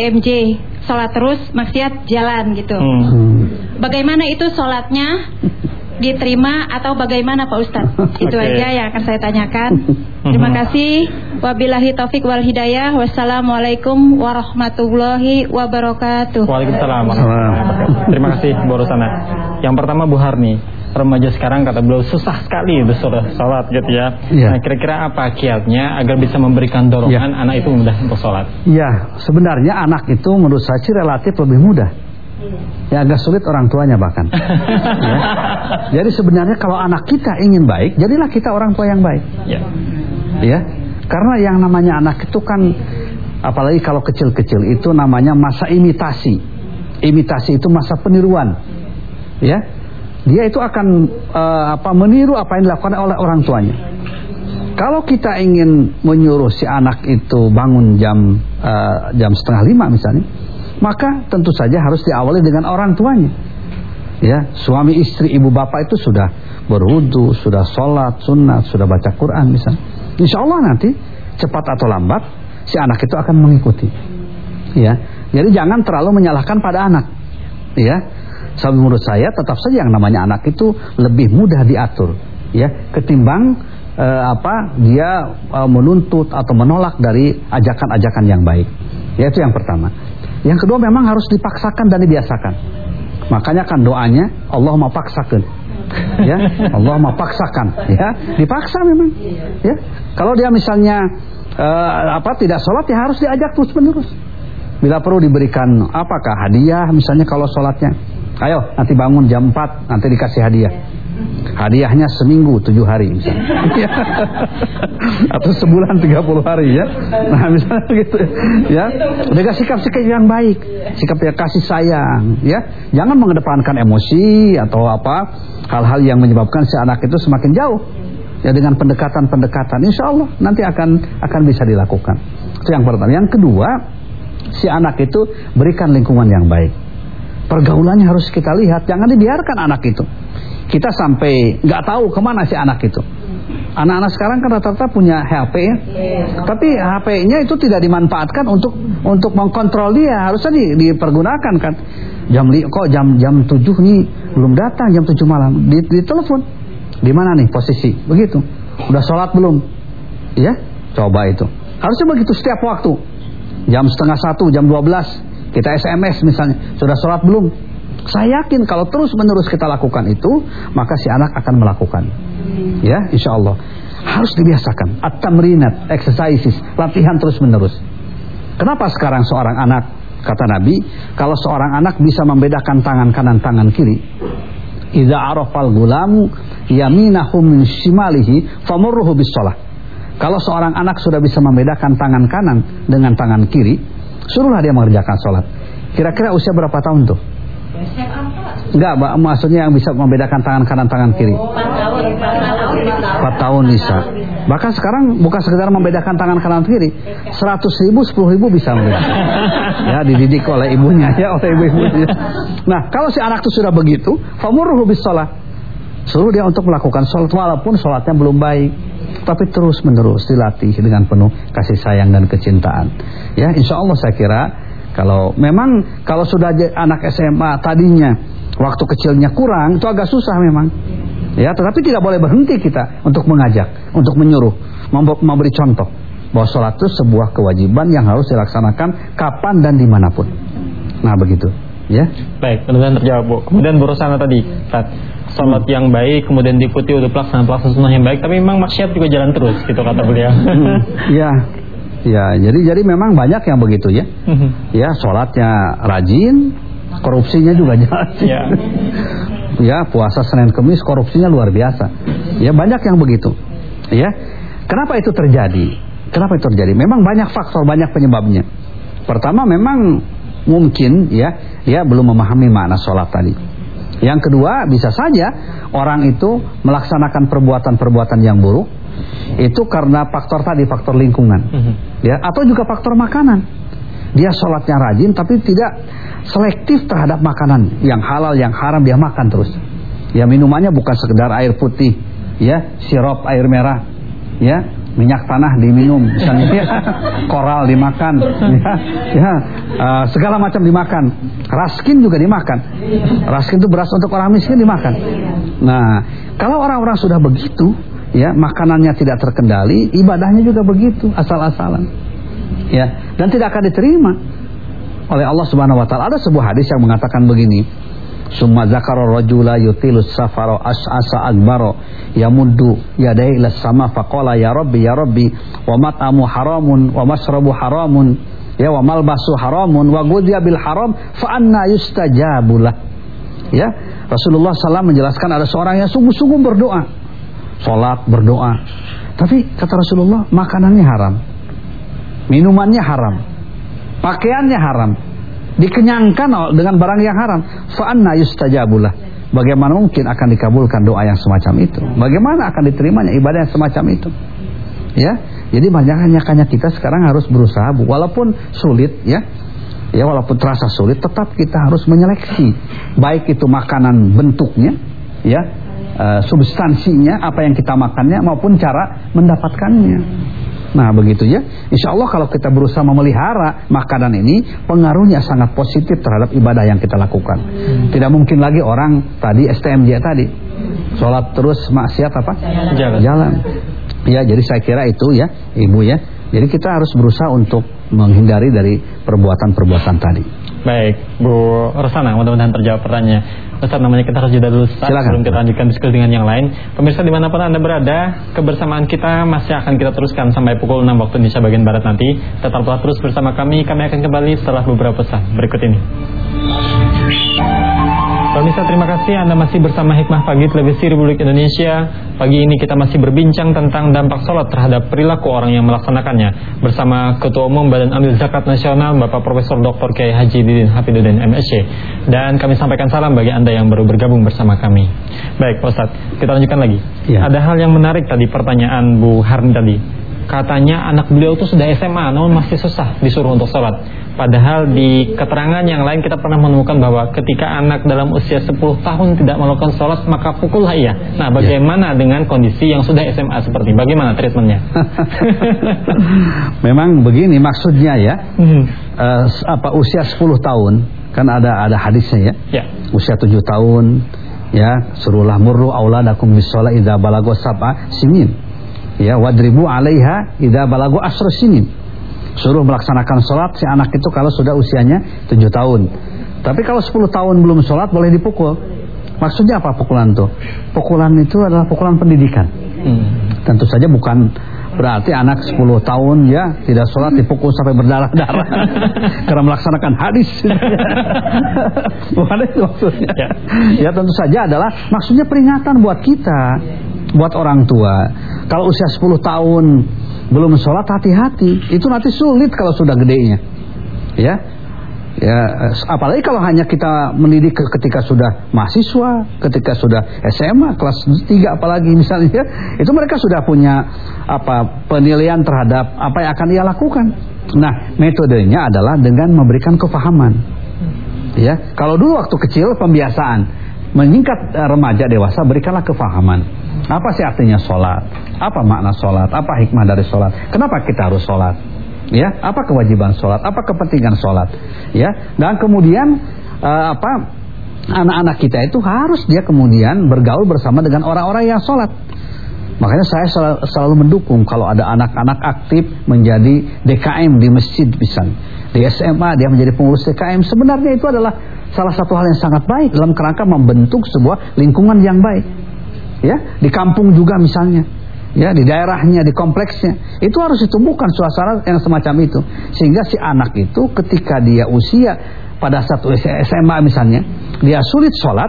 MJ sholat terus maksiat jalan gitu. Hmm. Bagaimana itu sholatnya diterima atau bagaimana Pak Ustadz? Itu Oke. aja yang akan saya tanyakan. Terima Mhm. kasih. Wabillahi taufik wal hidayah. Wassalamualaikum warahmatullahi wabarakatuh. Waalaikumsalam. Terima kasih Bu Rosana. Yang pertama Bu Harni, remaja sekarang kata beliau susah sekali disuruh sholat gitu ya. Iya. Nah kira-kira apa kiatnya agar bisa memberikan dorongan anak itu mudah untuk sholat? Ya, sebenarnya anak itu menurut saya sih relatif lebih mudah. Ya agak sulit orang tuanya bahkan. Ya. Jadi sebenarnya kalau anak kita ingin baik, jadilah kita orang tua yang baik. Ya. Ya. Karena yang namanya anak itu kan apalagi kalau kecil-kecil itu namanya masa imitasi. Imitasi itu masa peniruan. Ya. Dia itu akan eh, apa meniru apa yang dilakukan oleh orang tuanya. Kalau kita ingin menyuruh si anak itu bangun jam eh, jam setengah lima misalnya, maka tentu saja harus diawali dengan orang tuanya. Ya, suami istri ibu bapak itu sudah berwudu, sudah sholat, sunat, sudah baca Quran misalnya. Insya Allah nanti cepat atau lambat si anak itu akan mengikuti. Ya, jadi jangan terlalu menyalahkan pada anak. Ya, Sebab menurut saya tetap saja yang namanya anak itu lebih mudah diatur. Ya, ketimbang eh, apa dia eh, menuntut atau menolak dari ajakan-ajakan yang baik. Ya, itu yang pertama. Yang kedua memang harus dipaksakan dan dibiasakan. Makanya kan doanya Allah mau paksakan. Ya, Allah mau paksakan, ya. Dipaksa memang. Ya. Kalau dia misalnya eh, apa tidak sholat ya harus diajak terus-menerus. Bila perlu diberikan apakah hadiah misalnya kalau sholatnya. Ayo nanti bangun jam 4 nanti dikasih hadiah. Hadiahnya seminggu tujuh hari misalnya. Atau sebulan 30 hari ya. Nah misalnya begitu ya. Dengan sikap-sikap yang baik. Sikap yang kasih sayang ya. Jangan mengedepankan emosi atau apa. Hal-hal yang menyebabkan si anak itu semakin jauh. Ya dengan pendekatan-pendekatan insya Allah nanti akan akan bisa dilakukan. Itu yang pertama. Yang kedua, si anak itu berikan lingkungan yang baik. Pergaulannya harus kita lihat, jangan dibiarkan anak itu. Kita sampai nggak tahu ke mana si anak itu. Anak-anak sekarang kan rata-rata punya HP ya, tapi HP-nya itu tidak dimanfaatkan untuk untuk mengkontrol dia, harusnya di, dipergunakan kan. Jam li, kok jam jam 7 nih belum datang jam 7 malam, di, di telepon. Di mana nih posisi? Begitu. Udah sholat belum? Ya, coba itu. Harusnya begitu setiap waktu. Jam setengah satu, jam 12 kita SMS misalnya, sudah sholat belum? Saya yakin kalau terus menerus kita lakukan itu, maka si anak akan melakukan. Ya, insya Allah. Harus dibiasakan. At-tamrinat, exercises, latihan terus menerus. Kenapa sekarang seorang anak, kata Nabi, kalau seorang anak bisa membedakan tangan kanan, tangan kiri, Iza arafal gulamu yaminahu min shimalihi famurruhu bis sholah. Kalau seorang anak sudah bisa membedakan tangan kanan dengan tangan kiri, suruhlah dia mengerjakan sholat. Kira-kira usia berapa tahun tuh? Enggak, Mbak, maksudnya yang bisa membedakan tangan kanan tangan kiri. 4 tahun bisa. Bahkan sekarang bukan sekedar membedakan tangan kanan kiri, 100 ribu, 10 ribu bisa membedakan. Ya, dididik oleh ibunya ya, oleh ibu-ibunya. Nah, kalau si anak itu sudah begitu, famurruhu bis sholat. Suruh dia untuk melakukan sholat walaupun sholatnya belum baik. Tapi terus menerus dilatih dengan penuh kasih sayang dan kecintaan. Ya, insya Allah saya kira kalau memang kalau sudah anak SMA tadinya waktu kecilnya kurang itu agak susah memang. Ya, tetapi tidak boleh berhenti kita untuk mengajak, untuk menyuruh, memb- memberi contoh bahwa sholat itu sebuah kewajiban yang harus dilaksanakan kapan dan di mana pun. Nah begitu, ya. Baik, mudah-mudahan terjawab Bu. Kemudian Bu Rosana tadi, Ustaz, sholat yang baik, kemudian diikuti untuk pelaksanaan pelaksanaan sunnah yang baik, tapi memang maksiat juga jalan terus, gitu kata beliau. Hmm, Ya, ya. Jadi jadi memang banyak yang begitu ya. Ya, sholatnya rajin, korupsinya juga jalan. Ya. ya, puasa Senin Kemis korupsinya luar biasa. Ya, banyak yang begitu. Ya. Kenapa itu terjadi? Kenapa itu terjadi? Memang banyak faktor, banyak penyebabnya. Pertama memang mungkin ya, dia belum memahami makna sholat tadi. Yang kedua, bisa saja orang itu melaksanakan perbuatan-perbuatan yang buruk itu karena faktor tadi, faktor lingkungan. Ya, atau juga faktor makanan. Dia sholatnya rajin tapi tidak selektif terhadap makanan yang halal, yang haram dia makan terus. Ya minumannya bukan sekedar air putih, ya sirup air merah, ya minyak tanah diminum, misalnya ya, koral dimakan, ya, ya uh, segala macam dimakan. Raskin juga dimakan. Raskin itu beras untuk orang miskin dimakan. Nah, kalau orang-orang sudah begitu, ya makanannya tidak terkendali, ibadahnya juga begitu, asal-asalan. Ya, dan tidak akan diterima oleh Allah Subhanahu wa taala. Ada sebuah hadis yang mengatakan begini, Summa zakara rajula yutilus safaro as'asa akbaro. Yamuddu yadai ila sama faqala ya rabbi ya rabbi wa mat'amu haramun wa masrabu haramun ya wa malbasu haramun wa ghudhiya bil haram fa anna yustajabulah ya Rasulullah SAW menjelaskan ada seorang yang sungguh-sungguh berdoa. Salat berdoa. Tapi kata Rasulullah makanannya haram. Minumannya haram. Pakaiannya haram dikenyangkan dengan barang yang haram. Fa anna yustajabulah. Bagaimana mungkin akan dikabulkan doa yang semacam itu? Bagaimana akan diterimanya ibadah yang semacam itu? Ya jadi banyak hanya kita sekarang harus berusaha walaupun sulit ya. Ya walaupun terasa sulit tetap kita harus menyeleksi. Baik itu makanan bentuknya ya uh, substansinya apa yang kita makannya maupun cara mendapatkannya Nah begitu ya Insya Allah kalau kita berusaha memelihara makanan ini Pengaruhnya sangat positif terhadap ibadah yang kita lakukan hmm. Tidak mungkin lagi orang tadi STMJ tadi Sholat terus maksiat apa? Jalan. Jalan Ya jadi saya kira itu ya Ibu ya Jadi kita harus berusaha untuk menghindari dari perbuatan-perbuatan tadi Baik Bu Rosana mudah-mudahan terjawab pertanyaannya. Ustaz namanya kita harus jeda dulu Ustaz Silakan. Sebelum kita lanjutkan diskusi dengan yang lain. Pemirsa di mana pun Anda berada Kebersamaan kita masih akan kita teruskan Sampai pukul 6 waktu Indonesia bagian Barat nanti. Tetaplah terus bersama kami. Kami akan kembali setelah beberapa pesan berikut ini Pemirsa terima kasih. Anda masih bersama Hikmah Pagi Televisi Republik Indonesia. Pagi ini kita masih berbincang tentang dampak sholat terhadap perilaku orang yang melaksanakannya. Bersama Ketua Umum Badan Amil Zakat Nasional Bapak Profesor Dr. Kiai Haji Didin Hafiduddin MSC Dan kami sampaikan salam bagi Anda yang baru bergabung bersama kami. Baik Pak Ustadz, kita lanjutkan lagi. Ya. Ada hal yang menarik tadi pertanyaan Bu Harni tadi Katanya anak beliau itu sudah SMA namun masih susah disuruh untuk sholat Padahal di keterangan yang lain kita pernah menemukan bahwa ketika anak dalam usia 10 tahun tidak melakukan sholat maka pukullah ia. Nah bagaimana ya. dengan kondisi yang sudah SMA seperti bagaimana treatmentnya? Memang begini maksudnya ya. Hmm. Uh, apa usia 10 tahun kan ada ada hadisnya ya. ya. Usia 7 tahun ya suruhlah murru auladakum bisola idza balago sab'a sinin. Ya wadribu alaiha idza balago asra sinin suruh melaksanakan sholat si anak itu kalau sudah usianya 7 tahun. Tapi kalau 10 tahun belum sholat boleh dipukul. Maksudnya apa pukulan itu? Pukulan itu adalah pukulan pendidikan. Hmm. Tentu saja bukan berarti anak 10 tahun ya tidak sholat dipukul sampai berdarah-darah karena melaksanakan hadis. bukan itu maksudnya. Ya. ya tentu saja adalah maksudnya peringatan buat kita, buat orang tua. Kalau usia 10 tahun belum sholat hati-hati. Itu nanti sulit kalau sudah gedenya. Ya. Ya apalagi kalau hanya kita mendidik ketika sudah mahasiswa ketika sudah SMA kelas 3 apalagi misalnya ya, itu mereka sudah punya apa penilaian terhadap apa yang akan ia lakukan. Nah metodenya adalah dengan memberikan kefahaman. Ya kalau dulu waktu kecil pembiasaan meningkat remaja dewasa berikanlah kefahaman apa sih artinya sholat? Apa makna sholat? Apa hikmah dari sholat? Kenapa kita harus sholat? Ya, apa kewajiban sholat? Apa kepentingan sholat? Ya, dan kemudian uh, apa? Anak-anak kita itu harus dia kemudian bergaul bersama dengan orang-orang yang sholat. Makanya saya selalu, selalu mendukung kalau ada anak-anak aktif menjadi DKM di masjid misalnya. Di SMA dia menjadi pengurus DKM. Sebenarnya itu adalah salah satu hal yang sangat baik dalam kerangka membentuk sebuah lingkungan yang baik ya di kampung juga misalnya. Ya di daerahnya di kompleksnya. Itu harus ditumbuhkan suasana yang semacam itu. Sehingga si anak itu ketika dia usia pada satu SMA misalnya dia sulit sholat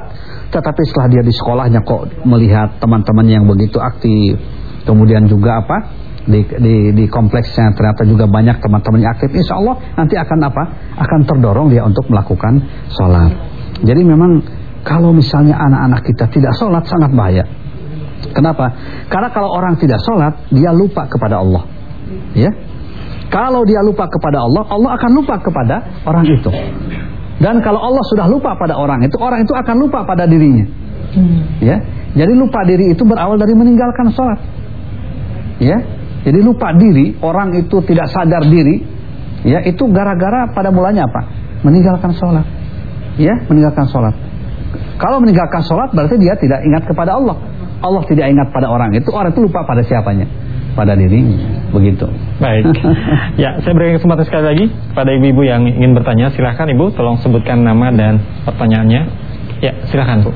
tetapi setelah dia di sekolahnya kok melihat teman-teman yang begitu aktif. Kemudian juga apa? Di, di, di kompleksnya ternyata juga banyak teman-teman yang aktif. Insya Allah nanti akan apa? Akan terdorong dia untuk melakukan sholat. Jadi memang kalau misalnya anak-anak kita tidak sholat sangat bahaya Kenapa? Karena kalau orang tidak sholat, dia lupa kepada Allah. Ya, kalau dia lupa kepada Allah, Allah akan lupa kepada orang itu. Dan kalau Allah sudah lupa pada orang itu, orang itu akan lupa pada dirinya. Ya, jadi lupa diri itu berawal dari meninggalkan sholat. Ya, Jadi lupa diri, orang itu tidak sadar diri, ya itu gara-gara pada mulanya apa? Meninggalkan sholat. Ya, meninggalkan sholat. Kalau meninggalkan sholat berarti dia tidak ingat kepada Allah. Allah tidak ingat pada orang itu, orang itu lupa pada siapanya, pada dirinya. Begitu. Baik. Ya, saya berikan kesempatan sekali lagi pada ibu-ibu yang ingin bertanya. Silahkan ibu, tolong sebutkan nama dan pertanyaannya. Ya, silahkan bu.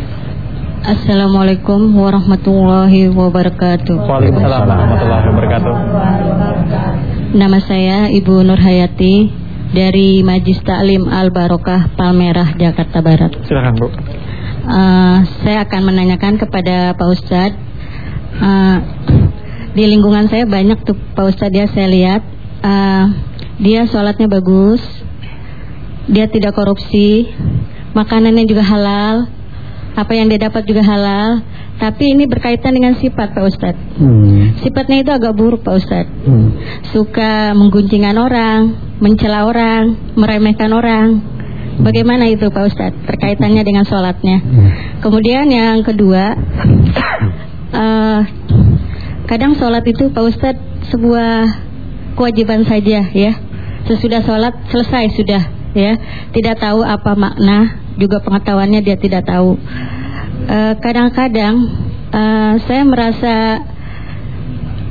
Assalamualaikum warahmatullahi wabarakatuh. Waalaikumsalam warahmatullahi wabarakatuh. Nama saya Ibu Nur Hayati dari Majlis Taklim Al Barokah Palmerah Jakarta Barat. Silahkan bu. Uh, saya akan menanyakan kepada Pak Ustadz. Uh, di lingkungan saya banyak tuh Pak Ustadz ya saya lihat uh, dia sholatnya bagus, dia tidak korupsi, makanannya juga halal, apa yang dia dapat juga halal. Tapi ini berkaitan dengan sifat Pak Ustadz. Hmm. Sifatnya itu agak buruk Pak Ustadz. Hmm. Suka menggunjingkan orang, mencela orang, meremehkan orang. Bagaimana itu Pak Ustadz? Terkaitannya dengan sholatnya. Hmm. Kemudian yang kedua, uh, kadang sholat itu Pak Ustadz sebuah kewajiban saja ya. Sesudah sholat selesai sudah ya. Tidak tahu apa makna, juga pengetahuannya dia tidak tahu. Eh, kadang-kadang uh, saya merasa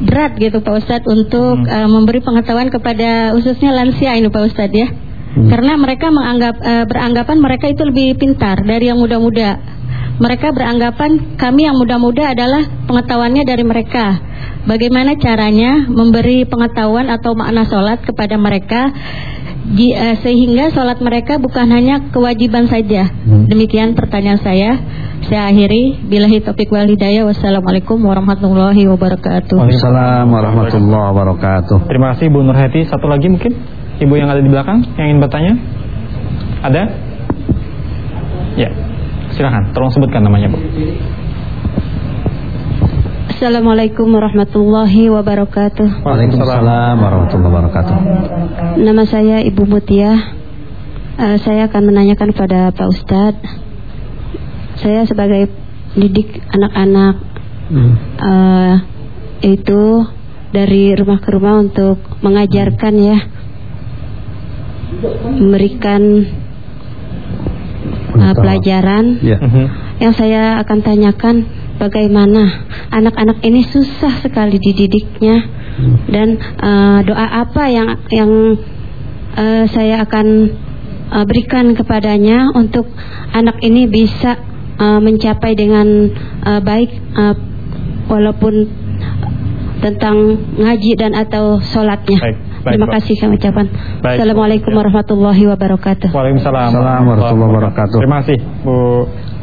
berat gitu Pak Ustadz untuk Hmm. uh, memberi pengetahuan kepada khususnya lansia ini Pak Ustadz ya. Hmm. Karena mereka menganggap uh, beranggapan mereka itu lebih pintar dari yang muda-muda. Mereka beranggapan kami yang muda-muda adalah pengetahuannya dari mereka. Bagaimana caranya memberi pengetahuan atau makna sholat kepada mereka sehingga sholat mereka bukan hanya kewajiban saja. Hmm. Demikian pertanyaan saya. Saya akhiri. Bilahi taufiq wal hidayah. Wassalamualaikum warahmatullahi wabarakatuh. Waalaikumsalam warahmatullahi wabarakatuh. Terima kasih Bu Nurhati. Satu lagi mungkin ibu yang ada di belakang yang ingin bertanya. Ada? Ya. Silahkan, tolong sebutkan namanya Bu. Assalamualaikum warahmatullahi wabarakatuh. Waalaikumsalam warahmatullahi wabarakatuh. Nama saya Ibu Mutia. Eh, saya akan menanyakan kepada Pak Ustadz. Saya sebagai didik anak-anak Hmm. eh, itu dari rumah ke rumah untuk mengajarkan ya, memberikan eh, pelajaran. Ya. Yang saya akan tanyakan bagaimana anak-anak ini susah sekali dididiknya dan eh, doa apa yang yang eh, saya akan eh, berikan kepadanya untuk anak ini bisa eh, mencapai dengan eh, baik eh, walaupun tentang ngaji dan atau sholatnya. Baik, baik, Terima kasih kami ucapkan. Baik. Assalamualaikum warahmatullahi wabarakatuh. Waalaikumsalam Assalamualaikum warahmatullahi wabarakatuh. Terima kasih Bu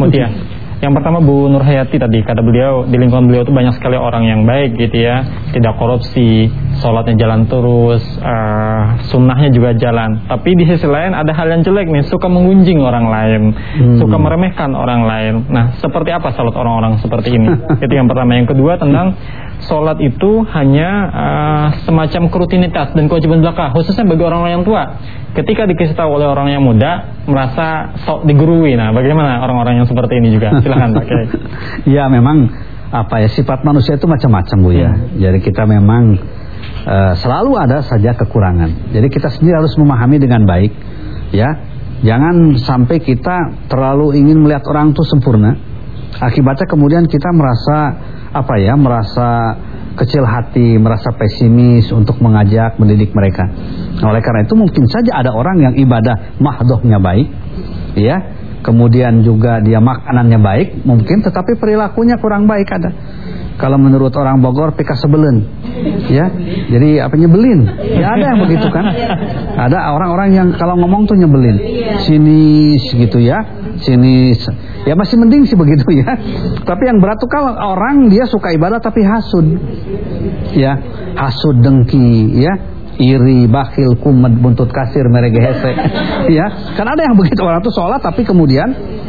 Mutia. Yang pertama Bu Nurhayati tadi kata beliau di lingkungan beliau itu banyak sekali orang yang baik gitu ya, tidak korupsi, sholatnya jalan terus, eh, sunnahnya juga jalan. Tapi di sisi lain ada hal yang jelek nih, suka mengunjing orang lain, Hmm. suka meremehkan orang lain. Nah seperti apa sholat orang-orang seperti ini? itu yang pertama. Yang kedua tentang sholat itu hanya eh, semacam rutinitas dan kewajiban belaka, khususnya bagi orang-orang yang tua. Ketika dikasih tahu oleh orang yang muda, merasa sok digurui. Nah, bagaimana orang-orang yang seperti ini juga? Silahkan Pak Kiai. Ya memang apa ya sifat manusia itu macam-macam bu ya. Jadi kita memang eh, selalu ada saja kekurangan. Jadi kita sendiri harus memahami dengan baik, ya. Jangan sampai kita terlalu ingin melihat orang itu sempurna. Akibatnya kemudian kita merasa apa ya, merasa kecil hati, merasa pesimis untuk mengajak, mendidik mereka. Nah, oleh karena itu mungkin saja ada orang yang ibadah mahdohnya baik, ya kemudian juga dia makanannya baik mungkin tetapi perilakunya kurang baik ada kalau menurut orang Bogor pika sebelen ya? Jadi apa nyebelin? Ya ada yang begitu kan? Ada orang-orang yang kalau ngomong tuh nyebelin. Sinis gitu ya. Sinis. Ya masih mending sih begitu ya. Tapi yang berat tuh kalau orang dia suka ibadah tapi hasud. Ya hasud dengki ya. Iri, bakhil, kumet, buntut kasir, merege hese. ya, kan ada yang begitu. Orang tuh sholat tapi kemudian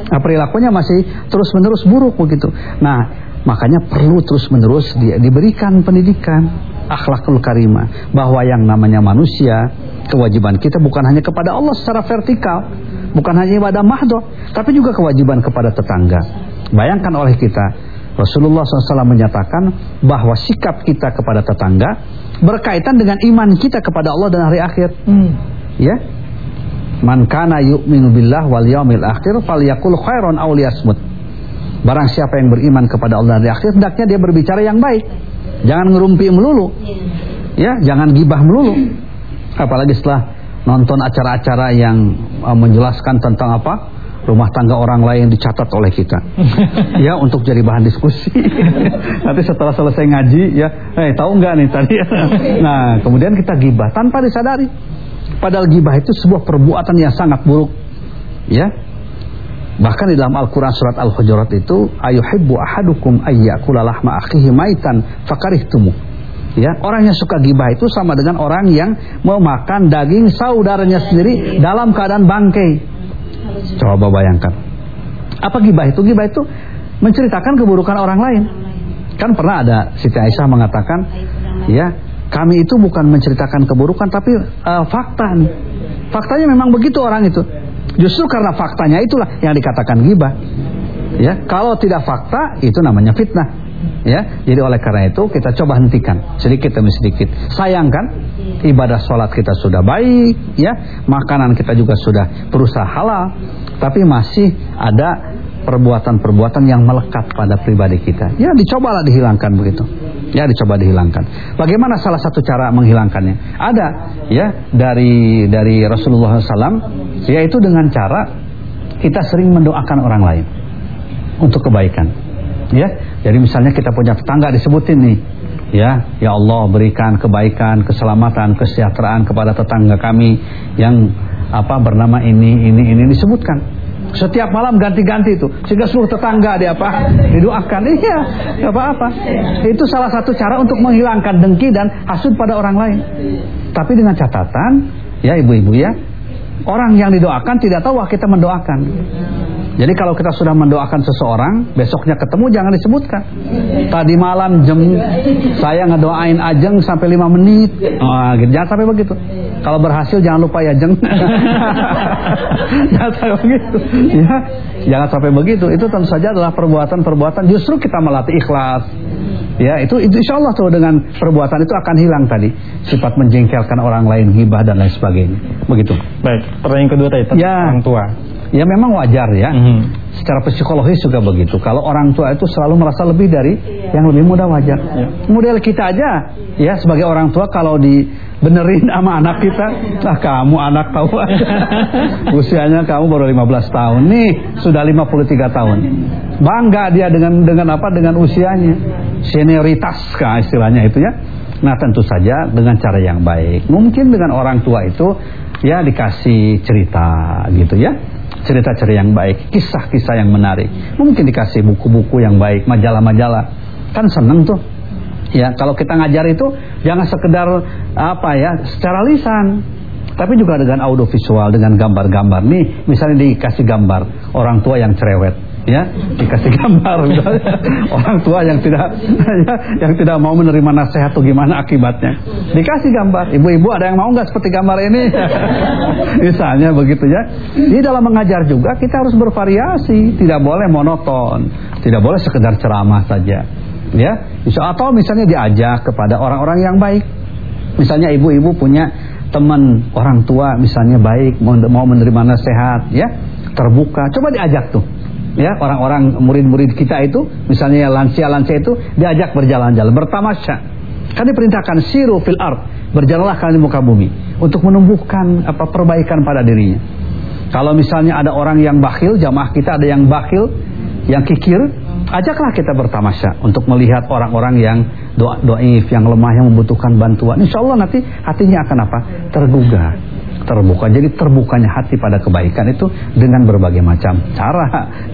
nah, perilakunya masih terus menerus buruk begitu. Nah, makanya perlu terus menerus di, diberikan pendidikan akhlakul karimah bahwa yang namanya manusia kewajiban kita bukan hanya kepada Allah secara vertikal, bukan hanya ibadah mahdoh, tapi juga kewajiban kepada tetangga. Bayangkan oleh kita Rasulullah SAW menyatakan bahwa sikap kita kepada tetangga berkaitan dengan iman kita kepada Allah dan hari akhir. Hmm. Ya. Man kana yu'minu billah wal yaumil akhir falyakul khairan aw liyasmut. Barang siapa yang beriman kepada Allah dan hari akhir hendaknya dia berbicara yang baik. Jangan ngerumpi melulu. Ya, jangan gibah melulu. Apalagi setelah nonton acara-acara yang uh, menjelaskan tentang apa? rumah tangga orang lain dicatat oleh kita ya untuk jadi bahan diskusi nanti setelah selesai ngaji ya eh tahu nggak nih tadi nah kemudian kita gibah tanpa disadari padahal gibah itu sebuah perbuatan yang sangat buruk ya bahkan di dalam Al-Quran surat Al-Hujurat itu ayuhibbu ahadukum ayyakula lahma akhihi maitan fakarihtumu Ya, orang yang suka gibah itu sama dengan orang yang mau makan daging saudaranya sendiri dalam keadaan bangkai. Coba bayangkan. Apa gibah itu? Gibah itu menceritakan keburukan orang lain. Kan pernah ada Siti Aisyah mengatakan, ya, kami itu bukan menceritakan keburukan tapi uh, fakta. Faktanya memang begitu orang itu. Justru karena faktanya itulah yang dikatakan gibah. Ya, kalau tidak fakta itu namanya fitnah. Ya, jadi oleh karena itu kita coba hentikan sedikit demi sedikit. Sayangkan ibadah sholat kita sudah baik, ya, makanan kita juga sudah berusaha halal, tapi masih ada perbuatan-perbuatan yang melekat pada pribadi kita. Ya, dicobalah dihilangkan begitu. Ya, dicoba dihilangkan. Bagaimana salah satu cara menghilangkannya? Ada, ya, dari dari Rasulullah SAW, yaitu dengan cara kita sering mendoakan orang lain untuk kebaikan. Ya, jadi misalnya kita punya tetangga disebutin nih, ya, ya Allah berikan kebaikan, keselamatan, kesejahteraan kepada tetangga kami yang apa bernama ini, ini, ini disebutkan. Setiap malam ganti-ganti itu sehingga seluruh tetangga dia apa didoakan. Iya, apa-apa. Itu salah satu cara untuk menghilangkan dengki dan hasud pada orang lain. Tapi dengan catatan, ya ibu-ibu ya, orang yang didoakan tidak tahu kita mendoakan. Jadi kalau kita sudah mendoakan seseorang, besoknya ketemu jangan disebutkan. Tadi malam jam saya ngedoain Ajeng sampai 5 menit. Oh, gitu. Jangan sampai begitu. Kalau berhasil jangan lupa ya Jeng. jangan sampai begitu. Ya, jangan sampai begitu. Itu tentu saja adalah perbuatan-perbuatan justru kita melatih ikhlas. Ya, itu itu insya Allah tuh dengan perbuatan itu akan hilang tadi sifat menjengkelkan orang lain, hibah dan lain sebagainya. Begitu. Baik, pertanyaan kedua tadi tentang Ya. orang tua. Ya memang wajar ya. Mhm. Secara psikologis juga begitu. Kalau orang tua itu selalu merasa lebih dari yang lebih muda wajar. Model kita aja ya sebagai orang tua kalau dibenerin sama anak kita, nah kamu anak tahu aja. Usianya kamu baru 15 tahun. Nih sudah 53 tahun. Bangga dia dengan dengan apa? Dengan usianya. Senioritas kah istilahnya itu ya. Nah tentu saja dengan cara yang baik. Mungkin dengan orang tua itu ya dikasih cerita gitu ya cerita-cerita yang baik, kisah-kisah yang menarik. Mungkin dikasih buku-buku yang baik, majalah-majalah. Kan seneng tuh. Ya, kalau kita ngajar itu jangan sekedar apa ya, secara lisan. Tapi juga dengan audio visual, dengan gambar-gambar. Nih, misalnya dikasih gambar orang tua yang cerewet, ya, dikasih gambar misalnya orang tua yang tidak ya, yang tidak mau menerima nasihat tuh gimana akibatnya. Dikasih gambar. Ibu-ibu ada yang mau nggak seperti gambar ini? Misalnya begitu ya. Di dalam mengajar juga kita harus bervariasi, tidak boleh monoton, tidak boleh sekedar ceramah saja. Ya, atau misalnya diajak kepada orang-orang yang baik. Misalnya ibu-ibu punya teman orang tua misalnya baik mau mau menerima nasihat ya, terbuka. Coba diajak tuh. Ya, orang-orang murid-murid kita itu misalnya lansia-lansia itu diajak berjalan-jalan, bertamasya. Kan diperintahkan siru fil ard, berjalanlah kalian di muka bumi untuk menumbuhkan apa perbaikan pada dirinya. Kalau misalnya ada orang yang bakhil, jamaah kita ada yang bakhil, yang kikir, ajaklah kita bertamasya untuk melihat orang-orang yang doa doif, yang lemah, yang membutuhkan bantuan. Insya Allah nanti hatinya akan apa? Tergugah, terbuka. Jadi terbukanya hati pada kebaikan itu dengan berbagai macam cara.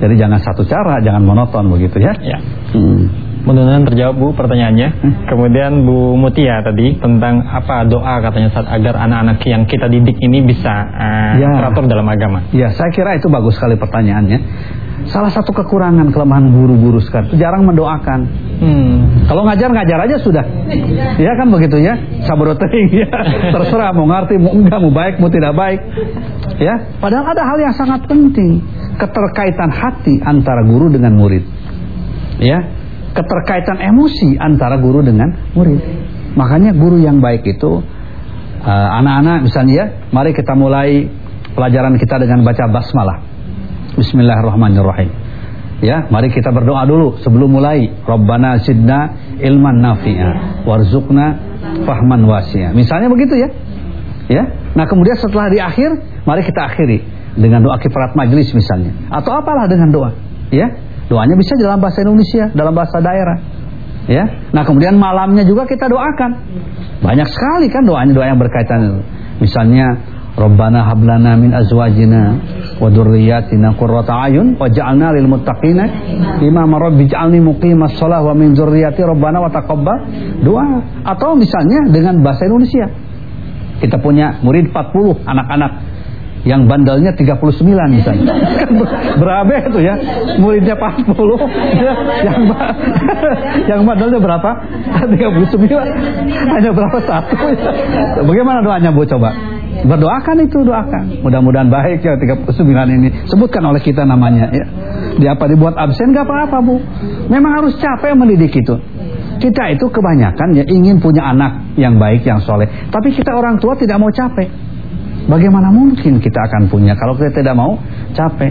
Jadi jangan satu cara, jangan monoton begitu ya. Ya. Hmm. Mudah-mudahan terjawab Bu pertanyaannya. Kemudian Bu Mutia tadi tentang apa doa katanya saat agar anak-anak yang kita didik ini bisa uh, Ya. teratur dalam agama. Ya, saya kira itu bagus sekali pertanyaannya. Salah satu kekurangan kelemahan guru-guru sekarang jarang mendoakan. Hmm. Kalau ngajar ngajar aja sudah. Ya kan begitu ya. Sabroteng ya. Terserah mau ngerti mau enggak mau baik mau tidak baik. Ya, padahal ada hal yang sangat penting, keterkaitan hati antara guru dengan murid. Ya. keterkaitan emosi antara guru dengan murid. Makanya guru yang baik itu eh, anak-anak uh, misalnya ya, mari kita mulai pelajaran kita dengan baca basmalah. Bismillahirrahmanirrahim. Ya, mari kita berdoa dulu sebelum mulai. Rabbana sidna ilman nafi'a warzuqna fahman wasi'a. Misalnya begitu ya. Ya. Nah, kemudian setelah di akhir, mari kita akhiri dengan doa kifarat majlis misalnya atau apalah dengan doa. Ya. Doanya bisa dalam bahasa Indonesia, dalam bahasa daerah. Ya. Nah, kemudian malamnya juga kita doakan. Banyak sekali kan doanya doa yang berkaitan Misalnya Rabbana hablana min azwajina wa dzurriyyatina qurrata ayun waj'alna lil muttaqina imama rabbi ij'alni muqimas shalah wa min dzurriyyati rabbana wa doa atau misalnya dengan bahasa Indonesia kita punya murid 40 anak-anak yang bandelnya 39 misalnya. berapa itu ya? Muridnya 40. Ya, yang yang bandelnya berapa? 39. Hanya berapa satu? Bagaimana doanya Bu coba? Berdoakan itu doakan. Mudah-mudahan baik ya 39 ini. Sebutkan oleh kita namanya ya. Di apa dibuat absen gak apa-apa Bu. Memang harus capek mendidik itu. Kita itu kebanyakan ya ingin punya anak yang baik, yang soleh. Tapi kita orang tua tidak mau capek. Bagaimana mungkin kita akan punya kalau kita tidak mau capek?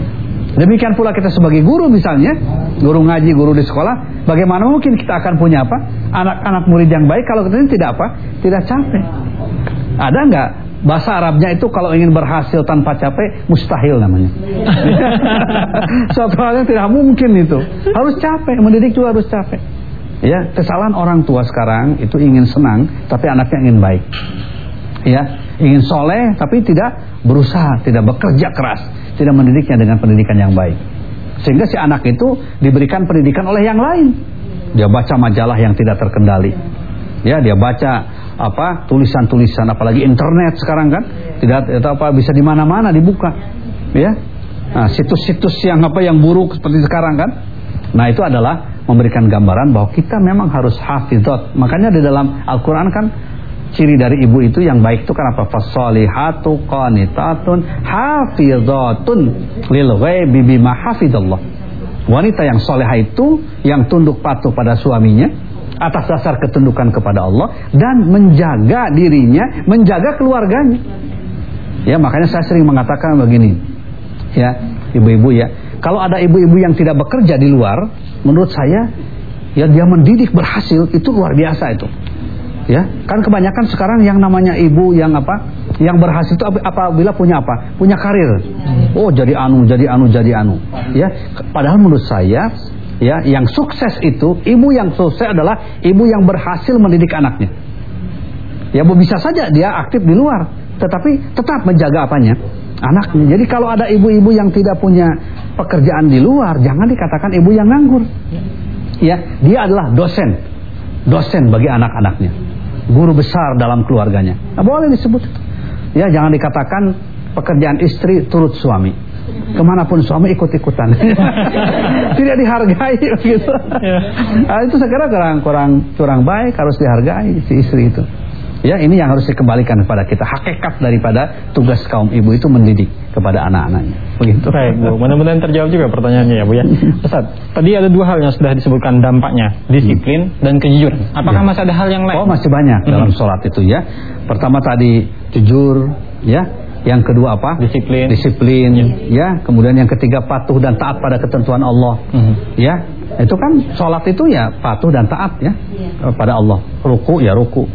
Demikian pula kita sebagai guru misalnya, guru ngaji, guru di sekolah, bagaimana mungkin kita akan punya apa? Anak-anak murid yang baik kalau kita tidak apa? Tidak capek. Ada nggak bahasa Arabnya itu kalau ingin berhasil tanpa capek mustahil namanya. Suatu hal yang tidak mungkin itu. Harus capek, mendidik juga harus capek. Ya, kesalahan orang tua sekarang itu ingin senang tapi anaknya ingin baik. Ya, ingin soleh tapi tidak berusaha, tidak bekerja keras, tidak mendidiknya dengan pendidikan yang baik. Sehingga si anak itu diberikan pendidikan oleh yang lain. Dia baca majalah yang tidak terkendali. Ya, dia baca apa tulisan-tulisan apalagi internet sekarang kan tidak atau apa bisa di mana-mana dibuka ya. Nah situs-situs yang apa yang buruk seperti sekarang kan. Nah itu adalah memberikan gambaran bahwa kita memang harus hafizat makanya di dalam Al-Qur'an kan ciri dari ibu itu yang baik itu kenapa fasolihatu qanitatun hafizatun lil ghaibi bima hafizallah. Wanita yang soleha itu yang tunduk patuh pada suaminya atas dasar ketundukan kepada Allah dan menjaga dirinya, menjaga keluarganya. Ya, makanya saya sering mengatakan begini. Ya, ibu-ibu ya. Kalau ada ibu-ibu yang tidak bekerja di luar, menurut saya ya dia mendidik berhasil itu luar biasa itu. Ya, kan kebanyakan sekarang yang namanya ibu yang apa? Yang berhasil itu apabila punya apa? Punya karir. Oh, jadi anu, jadi anu, jadi anu. Ya, padahal menurut saya ya yang sukses itu ibu yang sukses adalah ibu yang berhasil mendidik anaknya. Ya bisa saja dia aktif di luar tetapi tetap menjaga apanya? Anaknya. Jadi kalau ada ibu-ibu yang tidak punya pekerjaan di luar jangan dikatakan ibu yang nganggur. Ya dia adalah dosen. Dosen bagi anak-anaknya. Guru besar dalam keluarganya. Nah, boleh disebut. Ya jangan dikatakan pekerjaan istri turut suami ke mana pun suami ikut-ikutan. Tidak dihargai gitu nah, itu saya kira kurang kurang kurang baik harus dihargai si istri itu. Ya ini yang harus dikembalikan kepada kita. Hakikat daripada tugas kaum ibu itu mendidik kepada anak-anaknya. Begitu. Baik bu. Mudah-mudahan terjawab juga pertanyaannya ya bu ya. Ustaz tadi ada dua hal yang sudah disebutkan dampaknya. Disiplin hmm. dan kejujuran. Apakah ya. masih ada hal yang lain? Oh masih banyak hmm. dalam sholat itu ya. Pertama tadi jujur ya yang kedua apa? Disiplin. Disiplin. Ya. ya. Kemudian yang ketiga patuh dan taat pada ketentuan Allah. Mm -hmm. Ya. Itu kan sholat itu ya patuh dan taat ya, ya. pada Allah. Ruku ya ruku.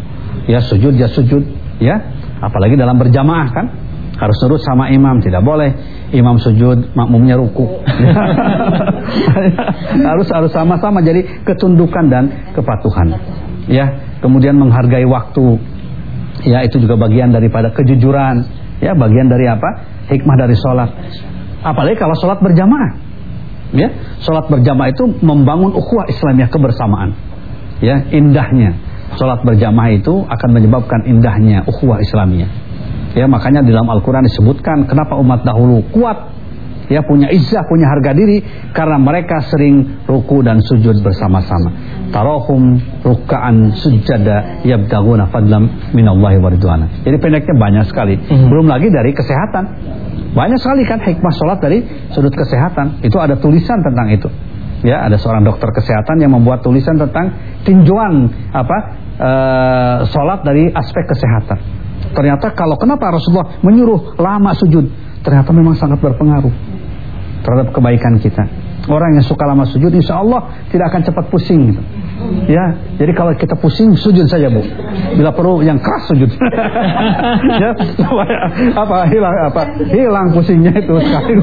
Ya sujud ya sujud. Ya. Apalagi dalam berjamaah kan harus nurut sama imam tidak boleh imam sujud makmumnya ruku harus harus sama-sama jadi ketundukan dan kepatuhan ya kemudian menghargai waktu ya itu juga bagian daripada kejujuran Ya, bagian dari apa? Hikmah dari sholat. Apalagi kalau sholat berjamaah. Ya, sholat berjamaah itu membangun ukhuwah Islamiyah kebersamaan. Ya, indahnya sholat berjamaah itu akan menyebabkan indahnya ukhuwah Islamiyah. Ya, makanya di dalam Al-Quran disebutkan kenapa umat dahulu kuat ya punya izzah, punya harga diri karena mereka sering ruku dan sujud bersama-sama. Tarahum rukaan sujada yabdaguna fadlam minallahi wa ridwana. Jadi pendeknya banyak sekali. Hmm. Belum lagi dari kesehatan. Banyak sekali kan hikmah sholat dari sudut kesehatan. Itu ada tulisan tentang itu. Ya, ada seorang dokter kesehatan yang membuat tulisan tentang tinjauan apa e, sholat dari aspek kesehatan. Ternyata kalau kenapa Rasulullah menyuruh lama sujud, ternyata memang sangat berpengaruh terhadap kebaikan kita. Orang yang suka lama sujud insya Allah tidak akan cepat pusing gitu. Ya, jadi kalau kita pusing sujud saja bu. Bila perlu yang keras sujud. ya, supaya apa hilang apa hilang pusingnya itu sekali.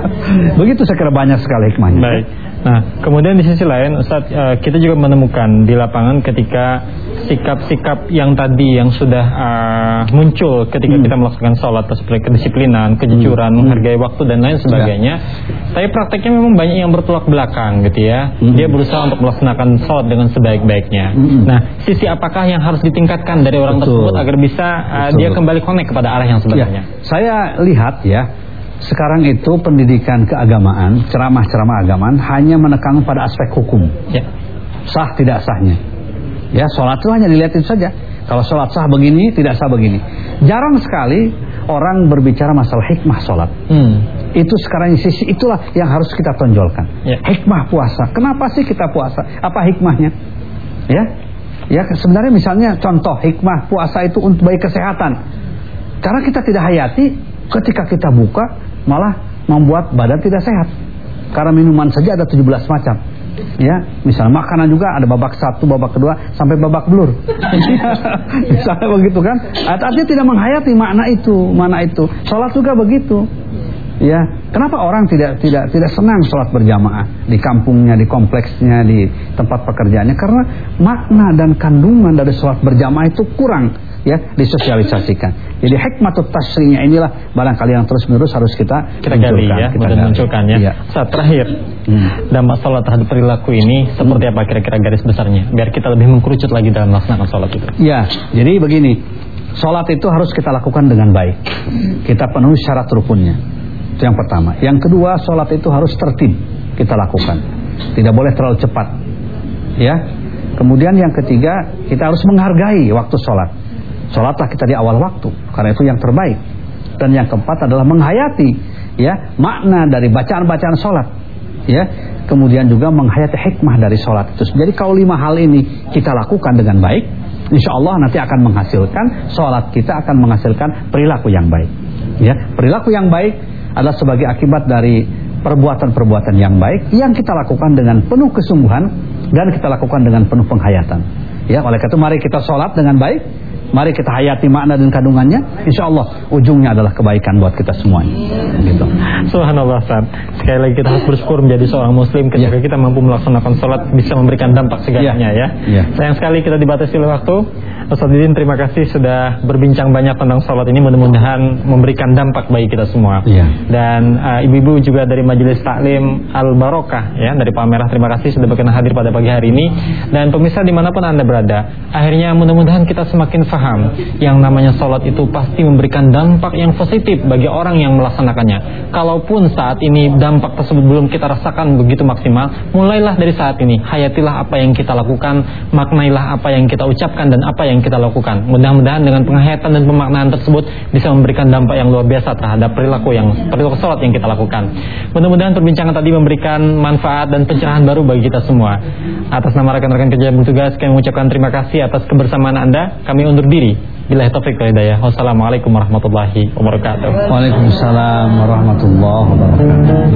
Begitu saya kira banyak sekali hikmahnya. Baik. Nah, kemudian di sisi lain, Ustaz, uh, kita juga menemukan di lapangan ketika sikap-sikap yang tadi yang sudah uh, muncul ketika hmm. kita melakukan sholat seperti kedisiplinan, kejujuran, hmm. menghargai waktu dan lain sebagainya. Ya. Tapi prakteknya memang banyak yang bertolak belakang gitu ya. Hmm. Dia berusaha untuk melaksanakan sholat dengan sebaik-baiknya. Hmm. Nah, sisi apakah yang harus ditingkatkan dari orang Betul. tersebut agar bisa uh, dia kembali connect kepada arah yang sebenarnya? Ya. Saya lihat ya sekarang itu pendidikan keagamaan, ceramah-ceramah agamaan hanya menekan pada aspek hukum. Ya. Sah tidak sahnya. Ya, sholat itu hanya dilihatin saja. Kalau sholat sah begini, tidak sah begini. Jarang sekali orang berbicara masalah hikmah sholat. Hmm. Itu sekarang sisi itulah yang harus kita tonjolkan. Ya. Hikmah puasa. Kenapa sih kita puasa? Apa hikmahnya? Ya, ya sebenarnya misalnya contoh hikmah puasa itu untuk baik kesehatan. Karena kita tidak hayati, ketika kita buka malah membuat badan tidak sehat. Karena minuman saja ada 17 macam. Ya, misalnya makanan juga ada babak satu, babak kedua, sampai babak belur. misalnya begitu kan? Artinya tidak menghayati makna itu, makna itu. Sholat juga begitu. Ya, kenapa orang tidak tidak tidak senang sholat berjamaah di kampungnya, di kompleksnya, di tempat pekerjaannya? Karena makna dan kandungan dari sholat berjamaah itu kurang ya disosialisasikan. Jadi hikmatut tasrinya inilah barangkali yang terus menerus harus kita kita gali ya, kita gali. munculkan ya. ya. Saat terakhir hmm. dampak sholat terhadap perilaku ini seperti apa kira-kira garis besarnya biar kita lebih mengkerucut lagi dalam melaksanakan sholat itu. Ya, jadi begini, sholat itu harus kita lakukan dengan baik. Kita penuhi syarat rukunnya. Itu yang pertama. Yang kedua, sholat itu harus tertib kita lakukan. Tidak boleh terlalu cepat. Ya. Kemudian yang ketiga, kita harus menghargai waktu sholat. Sholatlah kita di awal waktu Karena itu yang terbaik Dan yang keempat adalah menghayati ya Makna dari bacaan-bacaan sholat ya Kemudian juga menghayati hikmah dari sholat itu Jadi kalau lima hal ini kita lakukan dengan baik Insya Allah nanti akan menghasilkan Sholat kita akan menghasilkan perilaku yang baik ya Perilaku yang baik adalah sebagai akibat dari perbuatan-perbuatan yang baik yang kita lakukan dengan penuh kesungguhan dan kita lakukan dengan penuh penghayatan. Ya, oleh karena itu mari kita sholat dengan baik, Mari kita hayati makna dan kandungannya. Insya Allah ujungnya adalah kebaikan buat kita semuanya. Gitu. Subhanallah Ustaz. Sekali lagi kita harus bersyukur menjadi seorang muslim ketika ya. kita mampu melaksanakan sholat bisa memberikan dampak segalanya ya. ya. Sayang sekali kita dibatasi oleh waktu. Ustaz Didin terima kasih sudah berbincang banyak tentang sholat ini mudah-mudahan memberikan dampak bagi kita semua. Ya. Dan uh, ibu-ibu uh, juga dari Majelis Taklim Al Barokah ya dari Palmerah terima kasih sudah berkenan hadir pada pagi hari ini dan pemirsa di mana pun anda berada akhirnya mudah-mudahan kita semakin faham yang namanya sholat itu pasti memberikan dampak yang positif bagi orang yang melaksanakannya. Kalaupun saat ini dampak tersebut belum kita rasakan begitu maksimal, mulailah dari saat ini. Hayatilah apa yang kita lakukan, maknailah apa yang kita ucapkan dan apa yang kita lakukan. Mudah-mudahan dengan penghayatan dan pemaknaan tersebut bisa memberikan dampak yang luar biasa terhadap perilaku yang perilaku sholat yang kita lakukan. Mudah-mudahan perbincangan tadi memberikan manfaat dan pencerahan baru bagi kita semua. Atas nama rekan-rekan kerja yang bertugas, kami mengucapkan terima kasih atas kebersamaan Anda. Kami undur diri. Bila taufik wal hidayah. Wassalamualaikum warahmatullahi wabarakatuh. Waalaikumsalam warahmatullahi wabarakatuh.